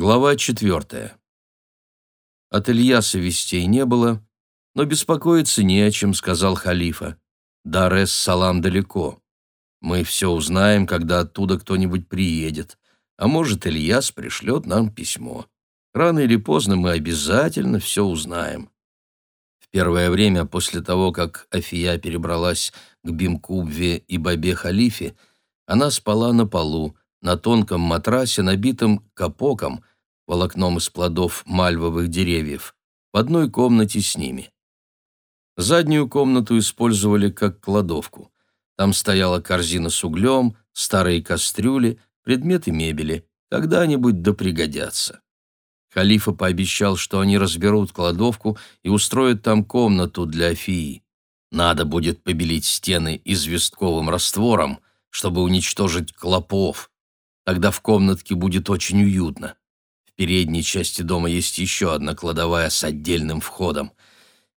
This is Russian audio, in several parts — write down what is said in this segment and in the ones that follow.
Глава четвертая. От Ильяса вестей не было, но беспокоиться не о чем, сказал халифа. Дарес Салам далеко. Мы все узнаем, когда оттуда кто-нибудь приедет. А может, Ильяс пришлет нам письмо. Рано или поздно мы обязательно все узнаем. В первое время после того, как Афия перебралась к Бимкубве и Бабе Халифе, она спала на полу, на тонком матрасе, набитом капоком, волокном из плодов мальвовых деревьев, в одной комнате с ними. Заднюю комнату использовали как кладовку. Там стояла корзина с углем, старые кастрюли, предметы мебели. Когда-нибудь да пригодятся. Халифа пообещал, что они разберут кладовку и устроят там комнату для Афии. Надо будет побелить стены известковым раствором, чтобы уничтожить клопов, Тогда в комнатке будет очень уютно. Передней части дома есть еще одна кладовая с отдельным входом.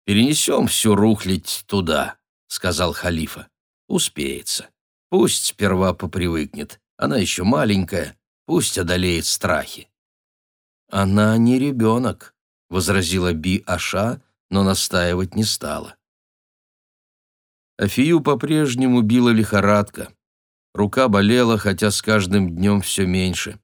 Перенесем всю рухлить туда, — сказал халифа. Успеется. Пусть сперва попривыкнет. Она еще маленькая, пусть одолеет страхи. Она не ребенок, — возразила Би Аша, но настаивать не стала. Афию по-прежнему била лихорадка. Рука болела, хотя с каждым днем все меньше.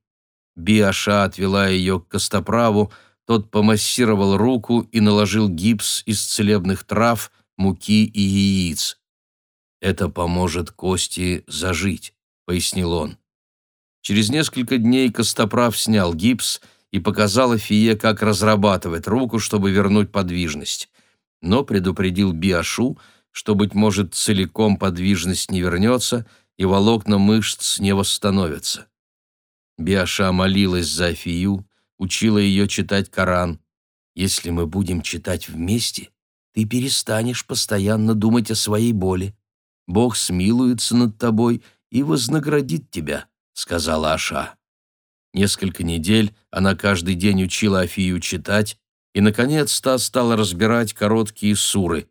Биаша отвела ее к костоправу, тот помассировал руку и наложил гипс из целебных трав, муки и яиц. «Это поможет кости зажить», — пояснил он. Через несколько дней Костоправ снял гипс и показал Афие, как разрабатывать руку, чтобы вернуть подвижность. Но предупредил Биашу, что, быть может, целиком подвижность не вернется — и волокна мышц не восстановятся. Биаша молилась за Афию, учила ее читать Коран. «Если мы будем читать вместе, ты перестанешь постоянно думать о своей боли. Бог смилуется над тобой и вознаградит тебя», — сказала Аша. Несколько недель она каждый день учила Афию читать и, наконец-то, стала разбирать короткие суры.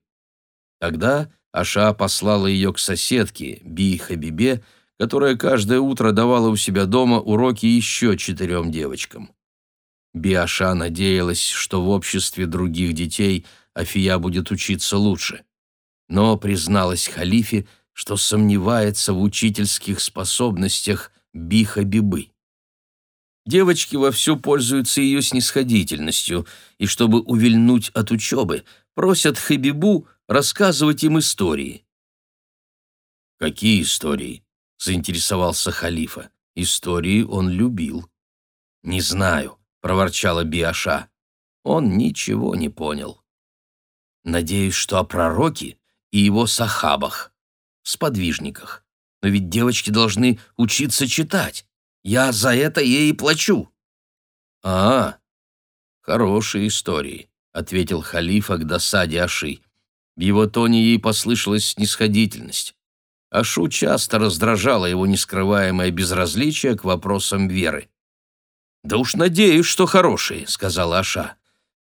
Тогда Аша послала ее к соседке, Би Хабибе, которая каждое утро давала у себя дома уроки еще четырем девочкам. Биаша надеялась, что в обществе других детей Афия будет учиться лучше. Но призналась халифе, что сомневается в учительских способностях Биха-Бибы. Девочки вовсю пользуются ее снисходительностью, и чтобы увильнуть от учебы, просят Хабибу рассказывать им истории. «Какие истории?» — заинтересовался халифа. Истории он любил. «Не знаю», — проворчала Биаша. Он ничего не понял. «Надеюсь, что о пророке и его сахабах, сподвижниках. Но ведь девочки должны учиться читать. Я за это ей и плачу». «А, хорошие истории», — ответил халифа к досаде Аши. В его тоне ей послышалась снисходительность. Ашу часто раздражало его нескрываемое безразличие к вопросам веры. «Да уж надеюсь, что хорошие», — сказала Аша.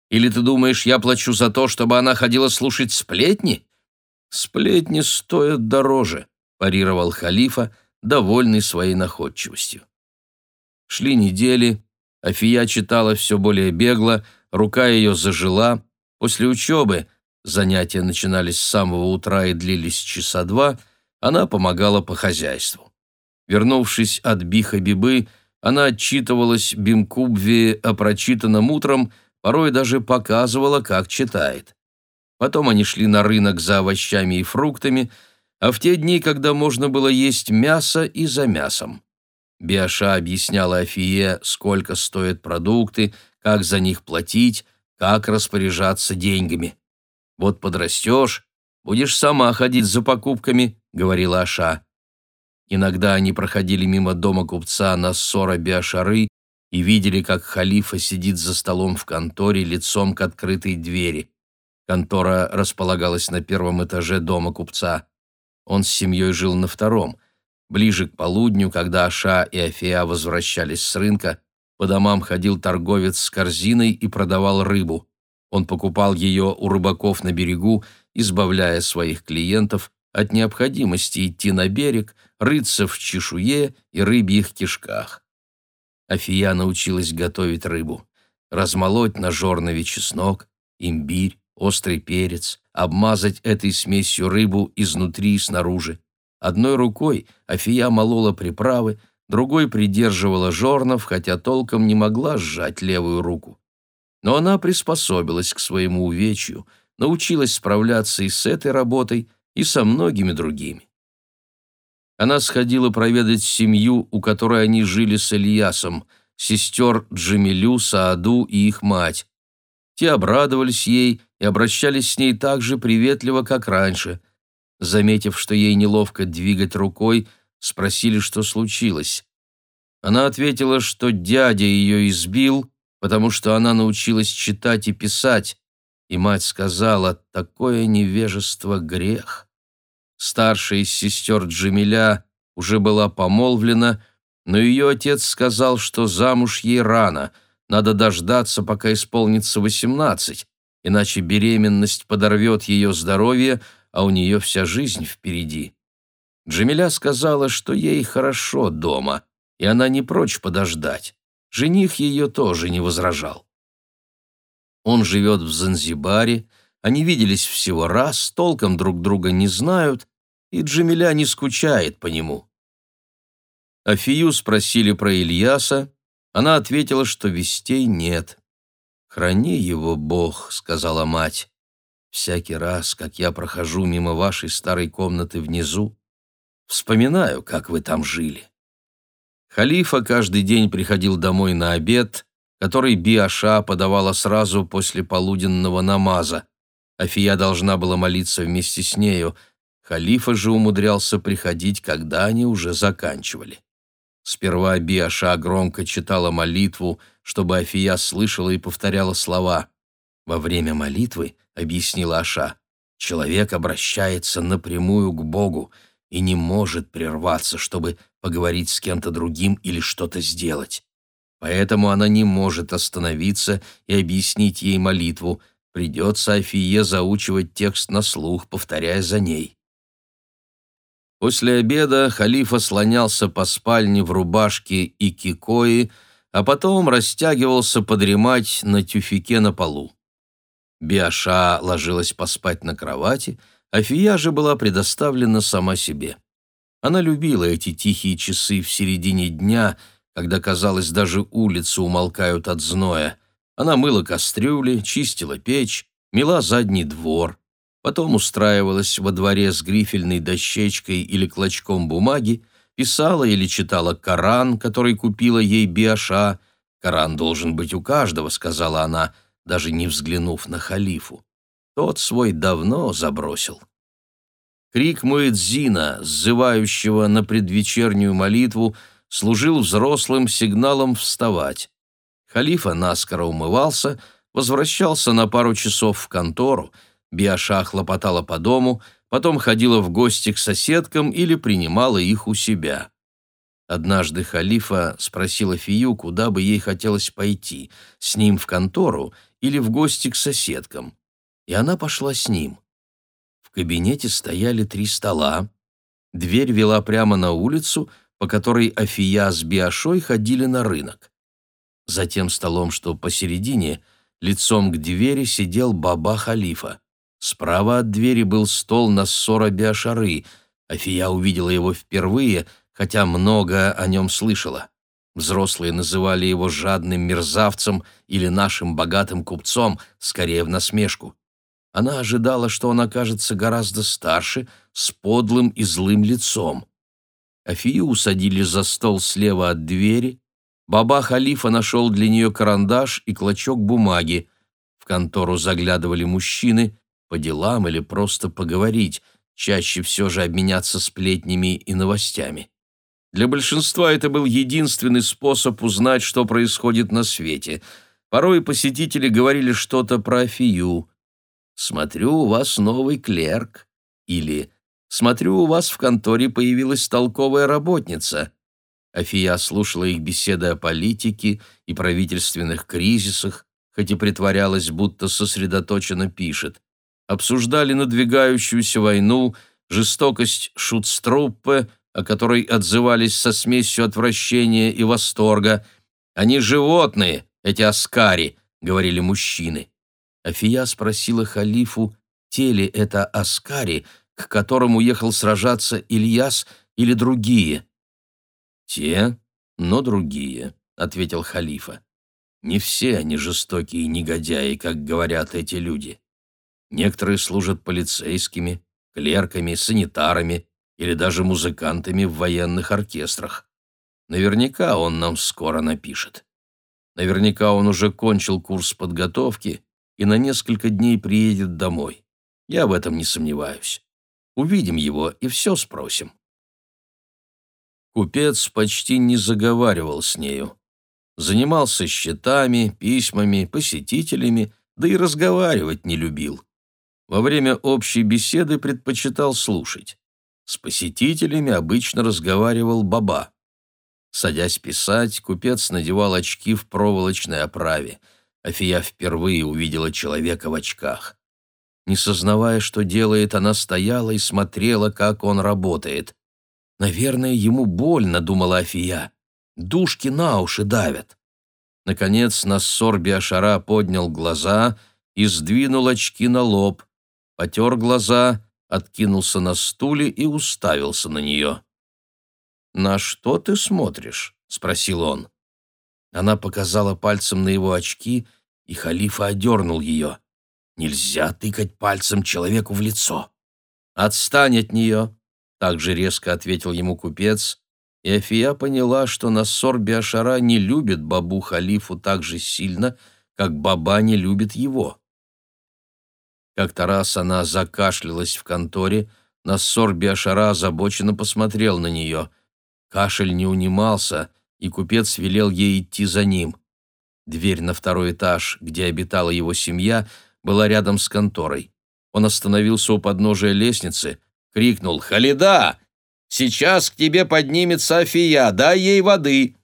«Или ты думаешь, я плачу за то, чтобы она ходила слушать сплетни?» «Сплетни стоят дороже», — парировал халифа, довольный своей находчивостью. Шли недели, Афия читала все более бегло, рука ее зажила. После учебы занятия начинались с самого утра и длились часа два, она помогала по хозяйству. Вернувшись от Биха-Бибы, она отчитывалась Бимкубве о прочитанном утром, порой даже показывала, как читает. Потом они шли на рынок за овощами и фруктами, а в те дни, когда можно было есть мясо и за мясом. Биаша объясняла Афие, сколько стоят продукты, как за них платить, как распоряжаться деньгами. Вот подрастешь, будешь сама ходить за покупками», — говорила Аша. Иногда они проходили мимо дома купца на ссора Биашары и видели, как халифа сидит за столом в конторе лицом к открытой двери. Контора располагалась на первом этаже дома купца. Он с семьей жил на втором. Ближе к полудню, когда Аша и Афия возвращались с рынка, по домам ходил торговец с корзиной и продавал рыбу. Он покупал ее у рыбаков на берегу, избавляя своих клиентов от необходимости идти на берег, рыться в чешуе и рыбьих кишках. Афия научилась готовить рыбу. Размолоть на жорнове чеснок, имбирь, острый перец, обмазать этой смесью рыбу изнутри и снаружи. Одной рукой Афия молола приправы, другой придерживала жорнов, хотя толком не могла сжать левую руку. Но она приспособилась к своему увечью, научилась справляться и с этой работой, и со многими другими. Она сходила проведать семью, у которой они жили с Ильясом, сестер Джамилю, Сааду и их мать. Те обрадовались ей и обращались с ней так же приветливо, как раньше. Заметив, что ей неловко двигать рукой, спросили, что случилось. Она ответила, что дядя ее избил, потому что она научилась читать и писать, и мать сказала, такое невежество — грех. Старшая из сестер Джамиля уже была помолвлена, но ее отец сказал, что замуж ей рано, надо дождаться, пока исполнится восемнадцать, иначе беременность подорвет ее здоровье, а у нее вся жизнь впереди. Джамиля сказала, что ей хорошо дома, и она не прочь подождать. Жених ее тоже не возражал. Он живет в Занзибаре, они виделись всего раз, толком друг друга не знают, и Джамиля не скучает по нему. Афию спросили про Ильяса, она ответила, что вестей нет. «Храни его, Бог», — сказала мать. «Всякий раз, как я прохожу мимо вашей старой комнаты внизу, вспоминаю, как вы там жили». Халифа каждый день приходил домой на обед, который Биаша подавала сразу после полуденного намаза. Афия должна была молиться вместе с нею. Халифа же умудрялся приходить, когда они уже заканчивали. Сперва Биаша громко читала молитву, чтобы Афия слышала и повторяла слова. «Во время молитвы, — объяснила Аша, — человек обращается напрямую к Богу и не может прерваться, чтобы поговорить с кем-то другим или что-то сделать. Поэтому она не может остановиться и объяснить ей молитву. Придется Афие заучивать текст на слух, повторяя за ней. После обеда халифа слонялся по спальне в рубашке и кикои, а потом растягивался подремать на тюфике на полу. Биаша ложилась поспать на кровати, а Фия же была предоставлена сама себе. Она любила эти тихие часы в середине дня, когда, казалось, даже улицы умолкают от зноя. Она мыла кастрюли, чистила печь, мела задний двор. Потом устраивалась во дворе с грифельной дощечкой или клочком бумаги, писала или читала Коран, который купила ей Биаша. «Коран должен быть у каждого», — сказала она, даже не взглянув на халифу. Тот свой давно забросил. Крик Муэдзина, сзывающего на предвечернюю молитву, служил взрослым сигналом вставать. Халифа наскоро умывался, возвращался на пару часов в контору, Биаша хлопотала по дому, потом ходила в гости к соседкам или принимала их у себя. Однажды халифа спросила Фию, куда бы ей хотелось пойти, с ним в контору или в гости к соседкам, и она пошла с ним. В кабинете стояли три стола, дверь вела прямо на улицу, по которой Афия с Биашой ходили на рынок. За тем столом, что посередине, лицом к двери сидел баба халифа. Справа от двери был стол на ссора Биашары. Афия увидела его впервые, хотя много о нем слышала. Взрослые называли его жадным мерзавцем или нашим богатым купцом, скорее в насмешку. Она ожидала, что он окажется гораздо старше, с подлым и злым лицом. Афию усадили за стол слева от двери. Баба Халифа нашел для нее карандаш и клочок бумаги. В контору заглядывали мужчины по делам или просто поговорить, чаще все же обменяться сплетнями и новостями. Для большинства это был единственный способ узнать, что происходит на свете. Порой посетители говорили что-то про Афию. «Смотрю, у вас новый клерк» или Смотрю, у вас в конторе появилась толковая работница». Афия слушала их беседы о политике и правительственных кризисах, хоть и притворялась, будто сосредоточенно пишет. Обсуждали надвигающуюся войну, жестокость Шутструппе, о которой отзывались со смесью отвращения и восторга, Они животные, эти аскари, говорили мужчины. Афия спросила халифу, те ли это аскари, к которым уехал сражаться Ильяс или другие. «Те, но другие», — ответил халифа. «Не все они жестокие негодяи, как говорят эти люди. Некоторые служат полицейскими, клерками, санитарами или даже музыкантами в военных оркестрах. Наверняка он нам скоро напишет. Наверняка он уже кончил курс подготовки и на несколько дней приедет домой. Я в этом не сомневаюсь. Увидим его и все спросим. Купец почти не заговаривал с нею. Занимался счетами, письмами, посетителями, да и разговаривать не любил. Во время общей беседы предпочитал слушать. С посетителями обычно разговаривал баба. Садясь писать, купец надевал очки в проволочной оправе. Афия впервые увидела человека в очках. Не сознавая, что делает, она стояла и смотрела, как он работает. «Наверное, ему больно», — думала Афия. «Душки на уши давят». Наконец Нассор Биашара поднял глаза и сдвинул очки на лоб, потер глаза, откинулся на стуле и уставился на нее. «На что ты смотришь?» — спросил он. Она показала пальцем на его очки, и халифа одернул ее. «Нельзя тыкать пальцем человеку в лицо». «Отстань от нее!» — также резко ответил ему купец, и Афия поняла, что Нассор Биашара не любит бабу халифу так же сильно, как баба не любит его. Как-то раз она закашлялась в конторе, Нассор Биашара озабоченно посмотрел на нее — Кашель не унимался, и купец велел ей идти за ним. Дверь на второй этаж, где обитала его семья, была рядом с конторой. Он остановился у подножия лестницы, крикнул «Халида! Сейчас к тебе поднимется Афия, дай ей воды!»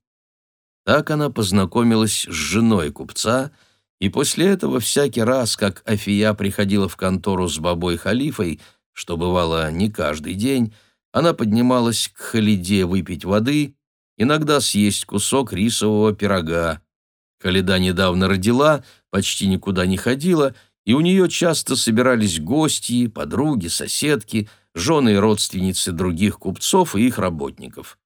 Так она познакомилась с женой купца, и после этого всякий раз, как Афия приходила в контору с бабой Халифой, что бывало не каждый день, она поднималась к Халиде выпить воды, иногда съесть кусок рисового пирога. Халида недавно родила, почти никуда не ходила, и у нее часто собирались гости, подруги, соседки, жены и родственницы других купцов и их работников.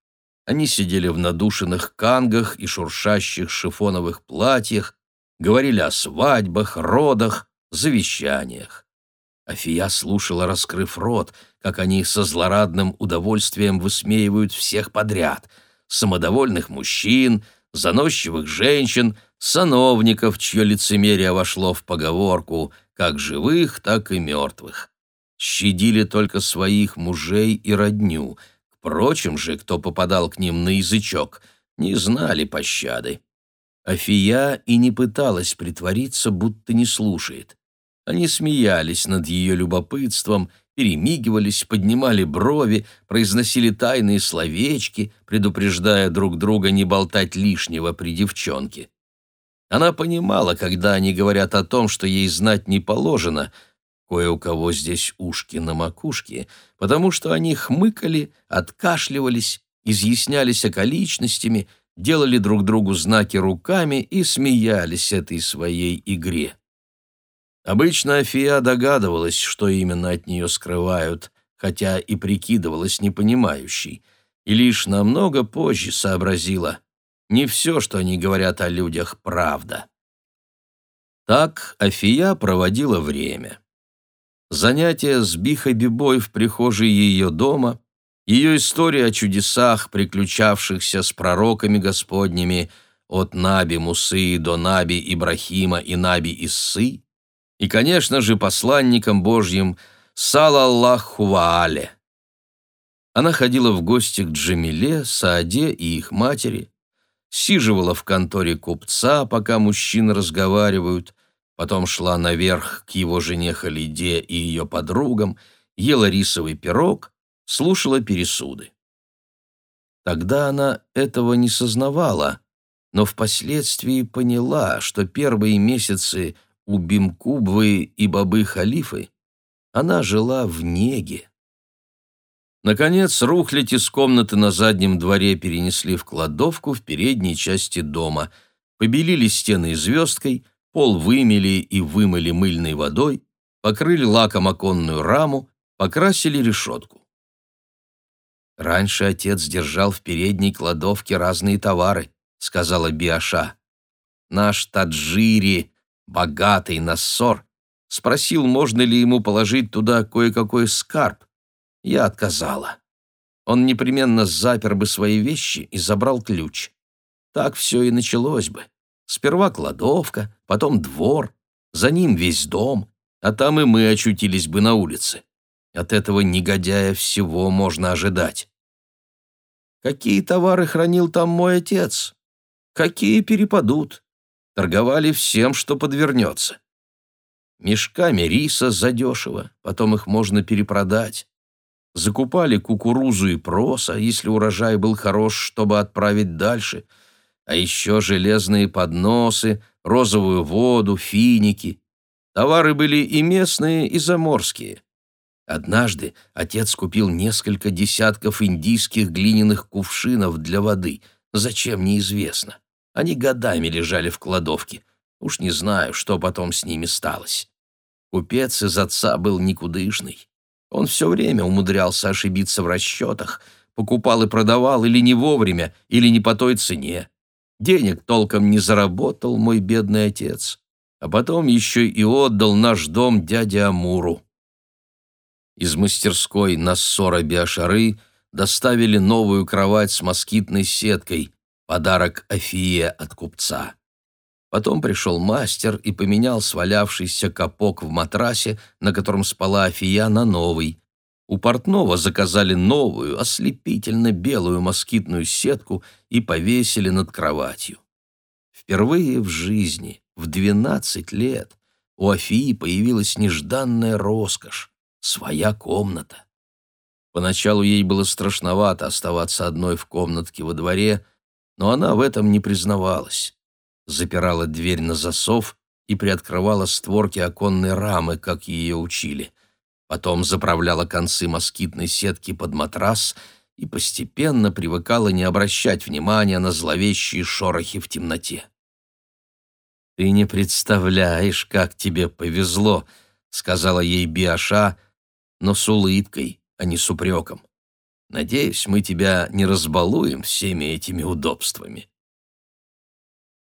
Они сидели в надушенных кангах и шуршащих шифоновых платьях, говорили о свадьбах, родах, завещаниях. Афия слушала, раскрыв рот, как они со злорадным удовольствием высмеивают всех подряд — самодовольных мужчин, заносчивых женщин, сановников, чье лицемерие вошло в поговорку, как живых, так и мертвых. Щадили только своих мужей и родню, прочим же, кто попадал к ним на язычок, не знали пощады. Афия и не пыталась притвориться, будто не слушает. Они смеялись над ее любопытством, перемигивались, поднимали брови, произносили тайные словечки, предупреждая друг друга не болтать лишнего при девчонке. Она понимала, когда они говорят о том, что ей знать не положено, кое у кого здесь ушки на макушке, потому что они хмыкали, откашливались, изъяснялись околичностями, делали друг другу знаки руками и смеялись этой своей игре. Обычно Афия догадывалась, что именно от нее скрывают, хотя и прикидывалась непонимающей, и лишь намного позже сообразила, не все, что они говорят о людях, правда. Так Афия проводила время. Занятия с Бихой-Бибой в прихожей ее дома, ее история о чудесах, приключавшихся с пророками Господними от Наби Мусы до Наби Ибрахима и Наби Иссы, и, конечно же, посланником Божьим Салаллаху Ваале. Она ходила в гости к Джамиле, Сааде и их матери, сиживала в конторе купца, пока мужчины разговаривают, потом шла наверх к его жене Халиде и ее подругам, ела рисовый пирог, слушала пересуды. Тогда она этого не сознавала, но впоследствии поняла, что первые месяцы у Бимкубвы и Бабы Халифы, она жила в неге. Наконец, рухлядь из комнаты на заднем дворе перенесли в кладовку в передней части дома, побелили стены звездкой, пол вымели и вымыли мыльной водой, покрыли лаком оконную раму, покрасили решетку. «Раньше отец держал в передней кладовке разные товары», — сказала Биаша. «Наш таджири, богатый Нассор, спросил, можно ли ему положить туда кое-какой скарб. Я отказала. Он непременно запер бы свои вещи и забрал ключ. Так все и началось бы. Сперва кладовка, потом двор, за ним весь дом, а там и мы очутились бы на улице. От этого негодяя всего можно ожидать. Какие товары хранил там мой отец? Какие перепадут? Торговали всем, что подвернется. Мешками риса задешево, потом их можно перепродать. Закупали кукурузу и проса, если урожай был хорош, чтобы отправить дальше. А еще железные подносы, розовую воду, финики. Товары были и местные, и заморские. Однажды отец купил несколько десятков индийских глиняных кувшинов для воды. Зачем, неизвестно. Они годами лежали в кладовке. Уж не знаю, что потом с ними сталось. Купец из отца был никудышный. Он все время умудрялся ошибиться в расчетах, покупал и продавал или не вовремя, или не по той цене. Денег толком не заработал мой бедный отец, а потом еще и отдал наш дом дяде Амуру. Из мастерской Нассора Биашары доставили новую кровать с москитной сеткой, подарок Афие от купца. Потом пришел мастер и поменял свалявшийся капок в матрасе, на котором спала Афия, на новый. У портного заказали новую, ослепительно белую москитную сетку и повесили над кроватью. Впервые в жизни, в двенадцать лет, у Афии появилась нежданная роскошь — своя комната. Поначалу ей было страшновато оставаться одной в комнатке во дворе, но она в этом не признавалась запирала дверь на засов и приоткрывала створки оконной рамы, как ее учили. Потом заправляла концы москитной сетки под матрас и постепенно привыкала не обращать внимания на зловещие шорохи в темноте. «Ты не представляешь, как тебе повезло», — сказала ей Биаша, но с улыбкой, а не с упреком. «Надеюсь, мы тебя не разбалуем всеми этими удобствами».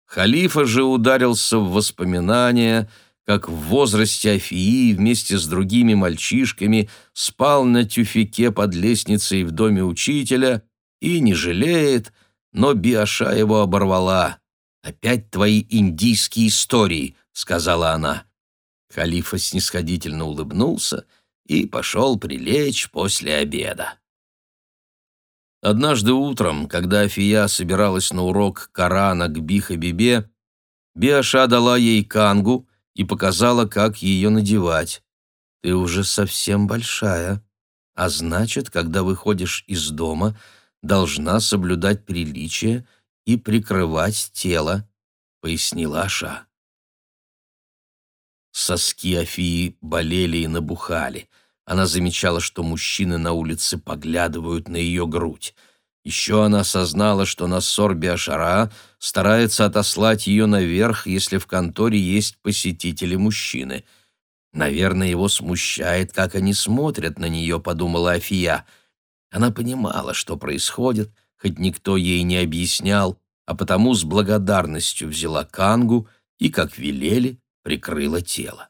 Халифа же ударился в воспоминания, как в возрасте Афии вместе с другими мальчишками спал на тюфике под лестницей в доме учителя и не жалеет, но Биаша его оборвала. «Опять твои индийские истории», — сказала она. Халифа снисходительно улыбнулся и пошел прилечь после обеда. Однажды утром, когда Афия собиралась на урок Корана к Биха-Бибе, Биаша дала ей кангу и показала, как ее надевать. «Ты уже совсем большая, а значит, когда выходишь из дома, должна соблюдать приличие и прикрывать тело», — пояснила Аша. Соски Афии болели и набухали — она замечала, что мужчины на улице поглядывают на ее грудь. Еще она осознала, что Нассор Биашара старается отослать ее наверх, если в конторе есть посетители-мужчины. Наверное, его смущает, как они смотрят на нее, подумала Афия. Она понимала, что происходит, хоть никто ей не объяснял, а потому с благодарностью взяла кангу и, как велели, прикрыла тело.